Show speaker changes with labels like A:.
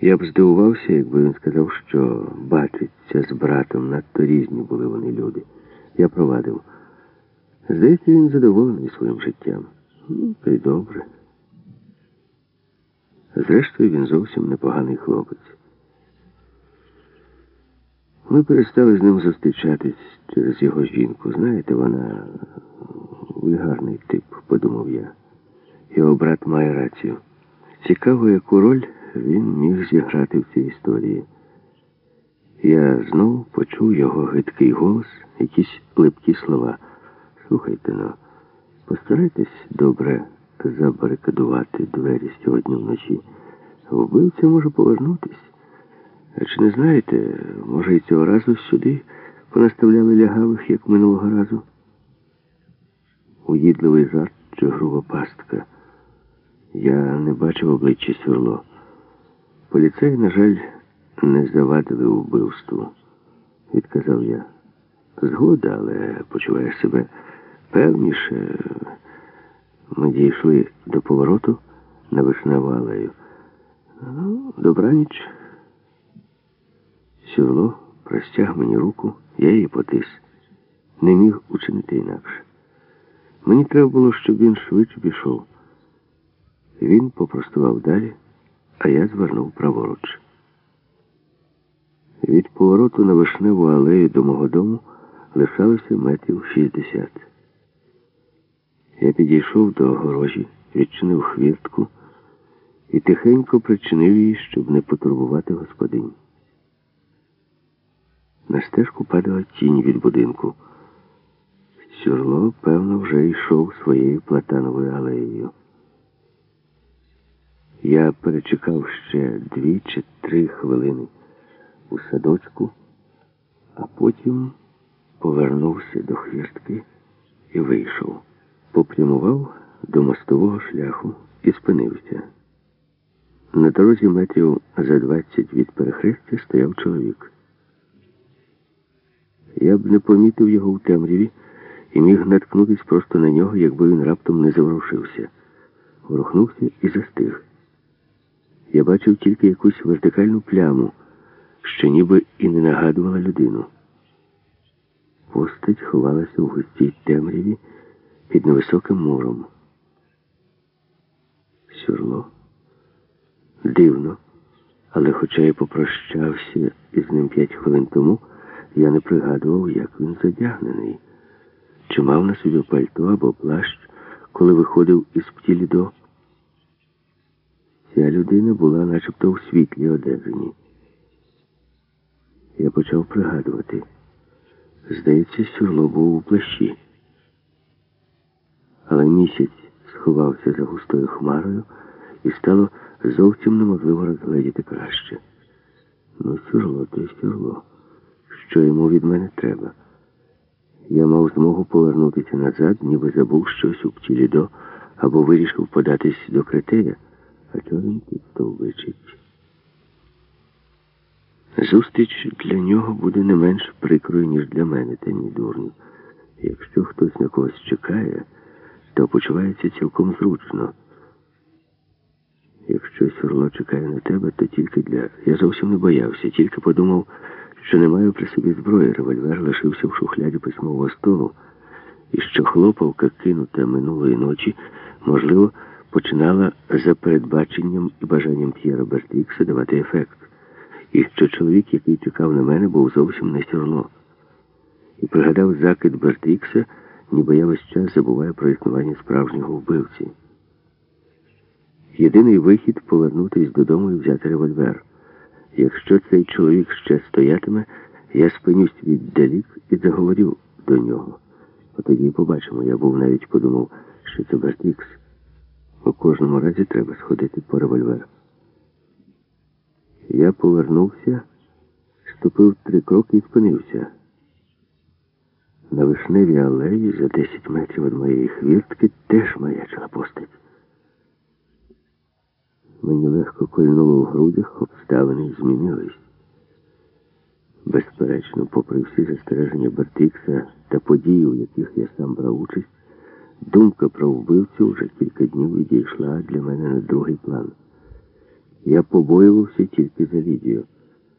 A: Я б здивувався, якби він сказав, що бачиться з братом, надто різні були вони люди. Я провадив. Здається, він задоволений своїм життям. Ну, то й добре. Зрештою, він зовсім непоганий хлопець. Ми перестали з ним зустрічатись через його жінку. Знаєте, вона вульгарний тип, подумав я. Його брат має рацію. Цікаво, яку роль він міг зіграти в цій історії. Я знову почув його гидкий голос, якісь липкі слова. Слухайте но, постарайтесь добре забарикадувати двері сьогодні вночі. Вбивця може повернутись. А чи не знаєте, може і цього разу сюди понаставляли лягавих, як минулого разу? Уїдливий жарт чи груба пастка. Я не бачив обличчя Сюрло. Поліцеї, на жаль, не завадили вбивству, відказав я. Згода, але почуваєш себе певніше. Ми дійшли до повороту на вишневу алею. Ну, добраніч. Сюрло простяг мені руку, я її потис. Не міг учинити інакше. Мені треба було, щоб він швидше пішов. Він попростував далі, а я звернув праворуч. Від повороту на вишневу алею до мого дому лишалося метрів 60. Я підійшов до огорожі, відчинив хвіртку і тихенько причинив її, щоб не потурбувати господинь. На стежку падала тінь від будинку. Сюрло, певно, вже йшов своєю платановою алеєю. Я перечекав ще дві чи три хвилини у садочку, а потім повернувся до хвіртки і вийшов. Попрямував до мостового шляху і спинився. На дорозі метрів за двадцять від перехрестя стояв чоловік. Я б не помітив його в темряві і міг наткнутися просто на нього, якби він раптом не заворушився. Ворухнувся і застиг. Я бачив тільки якусь вертикальну пляму, що ніби і не нагадувала людину. Постать ховалася у густій темряві під невисоким муром. Сюрло. Дивно, але хоча я попрощався із ним п'ять хвилин тому, я не пригадував, як він задягнений. Чи мав на собі пальто або плащ, коли виходив із птілідо. Ця людина була начебто у світлій одежині. Я почав пригадувати. Здається, сюрло був у плащі. Але місяць сховався за густою хмарою і стало зовсім неможливо розгледіти краще. Ну, сюрло, то й сюрло. Що йому від мене треба? Я мав змогу повернутися назад, ніби забув щось у птілідо або вирішив податись до критея. А тут стовбичить? Зустріч для нього буде не менш прикрою, ніж для мене, та ні дурню. Якщо хтось на когось чекає, то почувається цілком зручно. Якщо шурло чекає на тебе, то тільки для... Я зовсім не боявся, тільки подумав, що не маю при собі зброї. Револьвер лишився в шухляді письмового столу, і що хлопавка, кинута минулої ночі, можливо, починала за передбаченням і бажанням П'єра Бертікса давати ефект. І що чоловік, який чекав на мене, був зовсім не сюрло. І пригадав закид Бертікса, ніби я весь час забуваю про існування справжнього вбивці. Єдиний вихід повернутися додому і взяти револьвер. Якщо цей чоловік ще стоятиме, я спинюсь віддалік і заговорю до нього. От тоді побачимо, я був навіть подумав, що це Бертікс. У кожному разі треба сходити по револьвер. Я повернувся, ступив три кроки і спинився. На вишневій алеї за 10 метрів від моєї хвіртки теж маячила постать. Мені легко кольнуло в грудях, обставини змінились. Безперечно, попри всі застереження Бертикса та події, у яких я сам брав участь, думка про вбивцю вже кілька днів відійшла для мене на другий план. Я побоювався тільки за Лідію.